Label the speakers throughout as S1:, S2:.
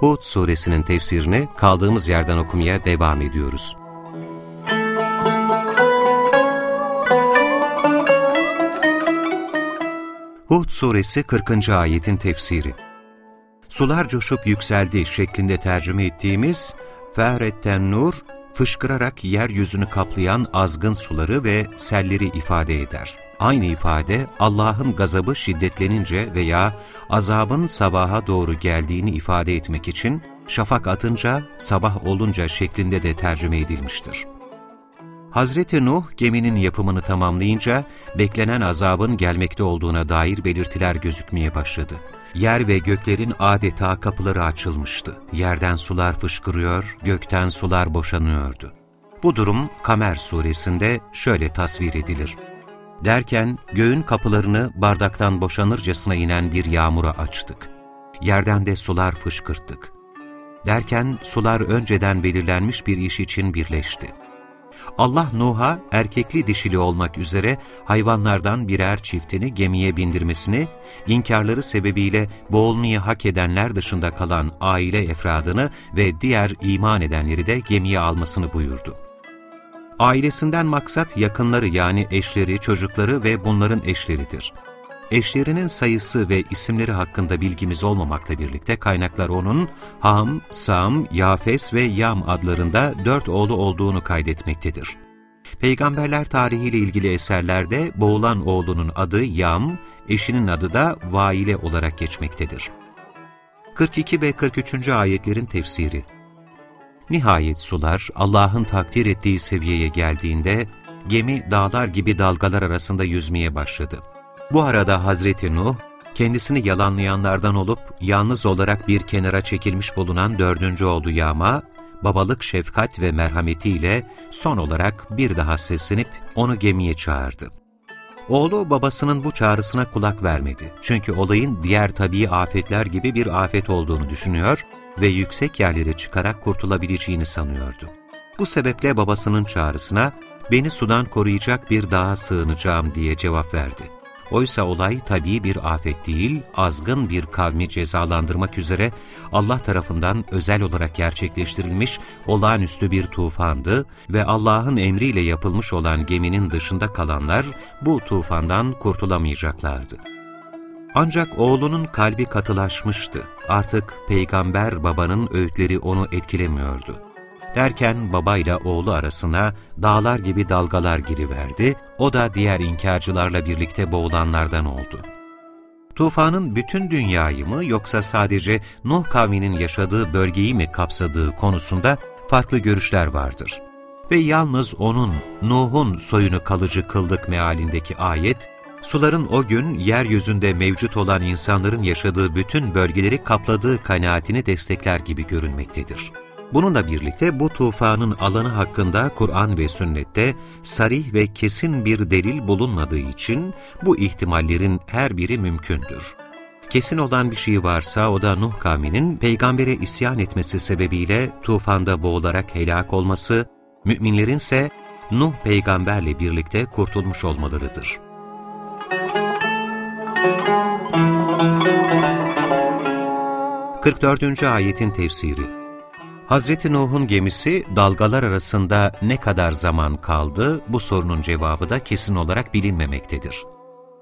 S1: Hud suresinin tefsirini kaldığımız yerden okumaya devam ediyoruz. Hud suresi 40. ayetin tefsiri Sular coşup yükseldi şeklinde tercüme ettiğimiz Fehretten Nur, fışkırarak yeryüzünü kaplayan azgın suları ve selleri ifade eder. Aynı ifade Allah'ın gazabı şiddetlenince veya azabın sabaha doğru geldiğini ifade etmek için şafak atınca, sabah olunca şeklinde de tercüme edilmiştir. Hazreti Nuh geminin yapımını tamamlayınca beklenen azabın gelmekte olduğuna dair belirtiler gözükmeye başladı. Yer ve göklerin adeta kapıları açılmıştı. Yerden sular fışkırıyor, gökten sular boşanıyordu. Bu durum Kamer suresinde şöyle tasvir edilir. Derken göğün kapılarını bardaktan boşanırcasına inen bir yağmura açtık. Yerden de sular fışkırttık. Derken sular önceden belirlenmiş bir iş için birleşti. Allah Nuh'a erkekli dişili olmak üzere hayvanlardan birer çiftini gemiye bindirmesini, inkarları sebebiyle boğulmayı hak edenler dışında kalan aile efradını ve diğer iman edenleri de gemiye almasını buyurdu. Ailesinden maksat yakınları yani eşleri, çocukları ve bunların eşleridir. Eşlerinin sayısı ve isimleri hakkında bilgimiz olmamakla birlikte kaynaklar onun Ham, Sam, Yafes ve Yam adlarında dört oğlu olduğunu kaydetmektedir. Peygamberler tarihiyle ilgili eserlerde boğulan oğlunun adı Yam, eşinin adı da Vaile olarak geçmektedir. 42 ve 43. ayetlerin tefsiri Nihayet sular Allah'ın takdir ettiği seviyeye geldiğinde gemi dağlar gibi dalgalar arasında yüzmeye başladı. Bu arada Hazreti Nuh, kendisini yalanlayanlardan olup yalnız olarak bir kenara çekilmiş bulunan dördüncü oldu Yama, babalık şefkat ve merhametiyle son olarak bir daha seslenip onu gemiye çağırdı. Oğlu babasının bu çağrısına kulak vermedi. Çünkü olayın diğer tabii afetler gibi bir afet olduğunu düşünüyor ve yüksek yerlere çıkarak kurtulabileceğini sanıyordu. Bu sebeple babasının çağrısına beni sudan koruyacak bir dağa sığınacağım diye cevap verdi. Oysa olay tabii bir afet değil, azgın bir kavmi cezalandırmak üzere Allah tarafından özel olarak gerçekleştirilmiş olağanüstü bir tufandı ve Allah'ın emriyle yapılmış olan geminin dışında kalanlar bu tufandan kurtulamayacaklardı. Ancak oğlunun kalbi katılaşmıştı. Artık peygamber babanın öğütleri onu etkilemiyordu. Derken babayla oğlu arasına dağlar gibi dalgalar giriverdi, o da diğer inkarcılarla birlikte boğulanlardan oldu. Tufanın bütün dünyayı mı yoksa sadece Nuh kavminin yaşadığı bölgeyi mi kapsadığı konusunda farklı görüşler vardır. Ve yalnız onun, Nuh'un soyunu kalıcı kıldık mealindeki ayet, suların o gün yeryüzünde mevcut olan insanların yaşadığı bütün bölgeleri kapladığı kanaatini destekler gibi görünmektedir. Bununla birlikte bu tufanın alanı hakkında Kur'an ve sünnette sarih ve kesin bir delil bulunmadığı için bu ihtimallerin her biri mümkündür. Kesin olan bir şey varsa o da Nuh kavminin peygambere isyan etmesi sebebiyle tufanda boğularak helak olması, müminlerin ise Nuh peygamberle birlikte kurtulmuş olmalarıdır. 44. ayetin tefsiri Hazreti Nuh'un gemisi dalgalar arasında ne kadar zaman kaldı bu sorunun cevabı da kesin olarak bilinmemektedir.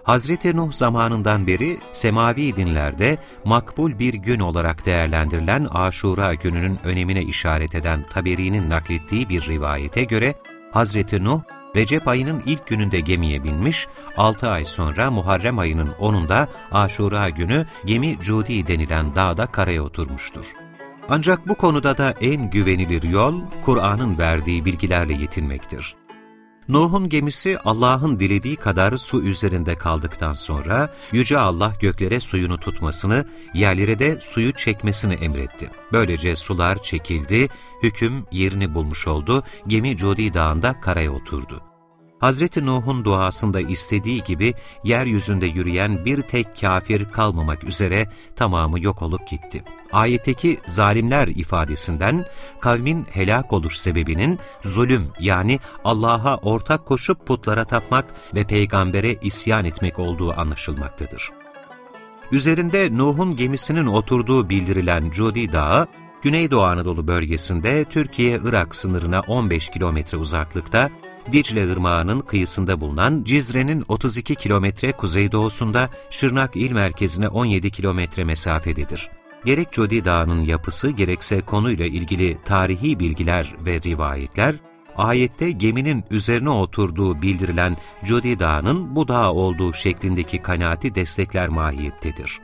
S1: Hazreti Nuh zamanından beri semavi dinlerde makbul bir gün olarak değerlendirilen Aşura gününün önemine işaret eden Taberi'nin naklettiği bir rivayete göre Hazreti Nuh Recep ayının ilk gününde gemiye binmiş, 6 ay sonra Muharrem ayının 10'unda Aşura günü gemi Cudi denilen dağda karaya oturmuştur. Ancak bu konuda da en güvenilir yol, Kur'an'ın verdiği bilgilerle yetinmektir. Nuh'un gemisi Allah'ın dilediği kadar su üzerinde kaldıktan sonra Yüce Allah göklere suyunu tutmasını, yerlere de suyu çekmesini emretti. Böylece sular çekildi, hüküm yerini bulmuş oldu, gemi Cudi Dağı'nda karaya oturdu. Hazreti Nuh'un duasında istediği gibi yeryüzünde yürüyen bir tek kafir kalmamak üzere tamamı yok olup gitti. Ayetteki zalimler ifadesinden kavmin helak oluş sebebinin zulüm yani Allah'a ortak koşup putlara tapmak ve peygambere isyan etmek olduğu anlaşılmaktadır. Üzerinde Nuh'un gemisinin oturduğu bildirilen Cudi Dağı, Güneydoğu Anadolu bölgesinde Türkiye-Irak sınırına 15 kilometre uzaklıkta Dicle Irmağı'nın kıyısında bulunan Cizre'nin 32 kilometre kuzeydoğusunda Şırnak il merkezine 17 kilometre mesafededir. Gerek Codi Dağı'nın yapısı gerekse konuyla ilgili tarihi bilgiler ve rivayetler, ayette geminin üzerine oturduğu bildirilen Codi Dağı'nın bu dağ olduğu şeklindeki kanaati destekler mahiyettedir.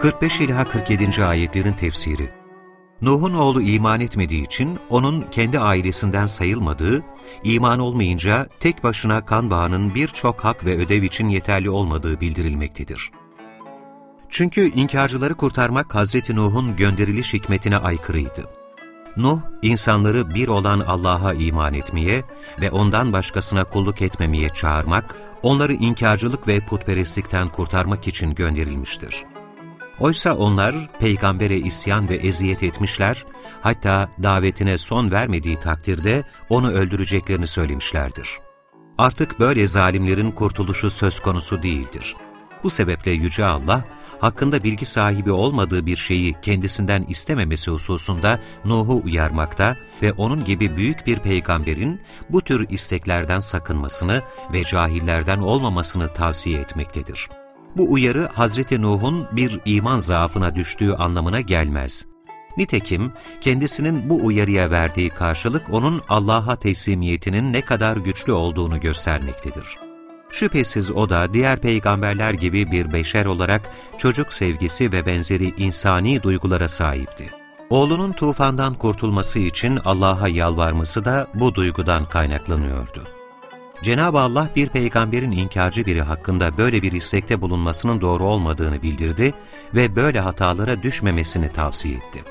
S1: ...45 ila 47. ayetlerin tefsiri Nuh'un oğlu iman etmediği için onun kendi ailesinden sayılmadığı, iman olmayınca tek başına kan bağının birçok hak ve ödev için yeterli olmadığı bildirilmektedir. Çünkü inkarcıları kurtarmak Hazreti Nuh'un gönderiliş hikmetine aykırıydı. Nuh, insanları bir olan Allah'a iman etmeye ve ondan başkasına kulluk etmemeye çağırmak, onları inkarcılık ve putperestlikten kurtarmak için gönderilmiştir. Oysa onlar peygambere isyan ve eziyet etmişler, hatta davetine son vermediği takdirde onu öldüreceklerini söylemişlerdir. Artık böyle zalimlerin kurtuluşu söz konusu değildir. Bu sebeple Yüce Allah, hakkında bilgi sahibi olmadığı bir şeyi kendisinden istememesi hususunda Nuh'u uyarmakta ve onun gibi büyük bir peygamberin bu tür isteklerden sakınmasını ve cahillerden olmamasını tavsiye etmektedir. Bu uyarı Hazreti Nuh'un bir iman zaafına düştüğü anlamına gelmez. Nitekim kendisinin bu uyarıya verdiği karşılık onun Allah'a teslimiyetinin ne kadar güçlü olduğunu göstermektedir. Şüphesiz o da diğer peygamberler gibi bir beşer olarak çocuk sevgisi ve benzeri insani duygulara sahipti. Oğlunun tufandan kurtulması için Allah'a yalvarması da bu duygudan kaynaklanıyordu. Cenab-ı Allah bir peygamberin inkarcı biri hakkında böyle bir istekte bulunmasının doğru olmadığını bildirdi ve böyle hatalara düşmemesini tavsiye etti.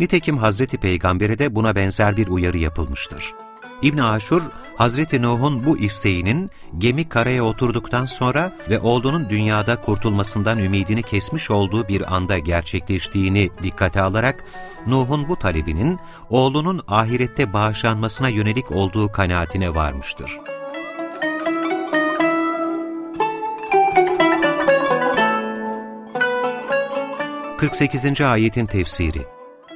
S1: Nitekim Hazreti Peygamber'e de buna benzer bir uyarı yapılmıştır. İbn Aşur, Hazreti Nuh'un bu isteğinin gemi karaya oturduktan sonra ve oğlunun dünyada kurtulmasından ümidini kesmiş olduğu bir anda gerçekleştiğini dikkate alarak, Nuh'un bu talebinin oğlunun ahirette bağışlanmasına yönelik olduğu kanaatine varmıştır. 48. ayetin tefsiri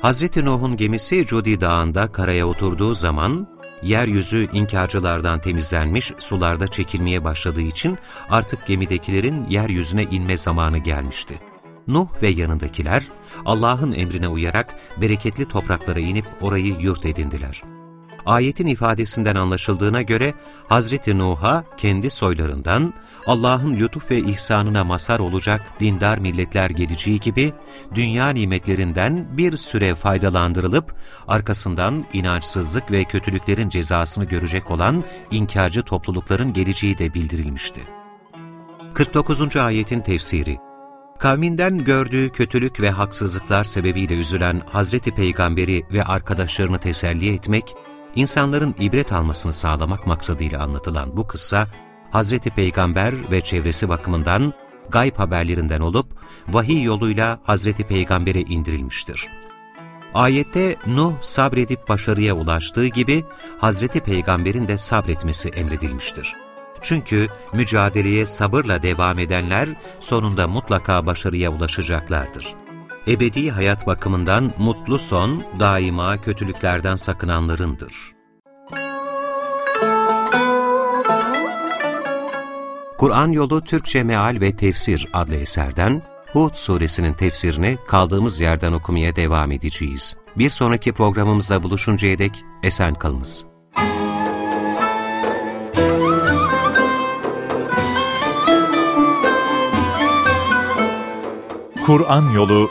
S1: Hazreti Nuh'un gemisi Cudi Dağı'nda karaya oturduğu zaman, yeryüzü inkarcılardan temizlenmiş, sularda çekilmeye başladığı için artık gemidekilerin yeryüzüne inme zamanı gelmişti. Nuh ve yanındakiler, Allah'ın emrine uyarak bereketli topraklara inip orayı yurt edindiler. Ayetin ifadesinden anlaşıldığına göre Hazreti Nuh'a kendi soylarından Allah'ın lütuf ve ihsanına mazhar olacak dindar milletler geleceği gibi dünya nimetlerinden bir süre faydalandırılıp arkasından inançsızlık ve kötülüklerin cezasını görecek olan inkarcı toplulukların geleceği de bildirilmişti. 49. ayetin tefsiri Kavminden gördüğü kötülük ve haksızlıklar sebebiyle üzülen Hazreti Peygamberi ve arkadaşlarını teselli etmek insanların ibret almasını sağlamak maksadıyla anlatılan bu kıssa, Hazreti Peygamber ve çevresi bakımından gayb haberlerinden olup, vahiy yoluyla Hazreti Peygamber'e indirilmiştir. Ayette Nuh sabredip başarıya ulaştığı gibi Hazreti Peygamber'in de sabretmesi emredilmiştir. Çünkü mücadeleye sabırla devam edenler sonunda mutlaka başarıya ulaşacaklardır ebedi hayat bakımından mutlu son daima kötülüklerden sakınanlarındır. Kur'an Yolu Türkçe Meal ve Tefsir adlı eserden Hud suresinin tefsirini kaldığımız yerden okumaya devam edeceğiz. Bir sonraki programımızda buluşuncaya dek esen kalınız.
S2: Kur'an Yolu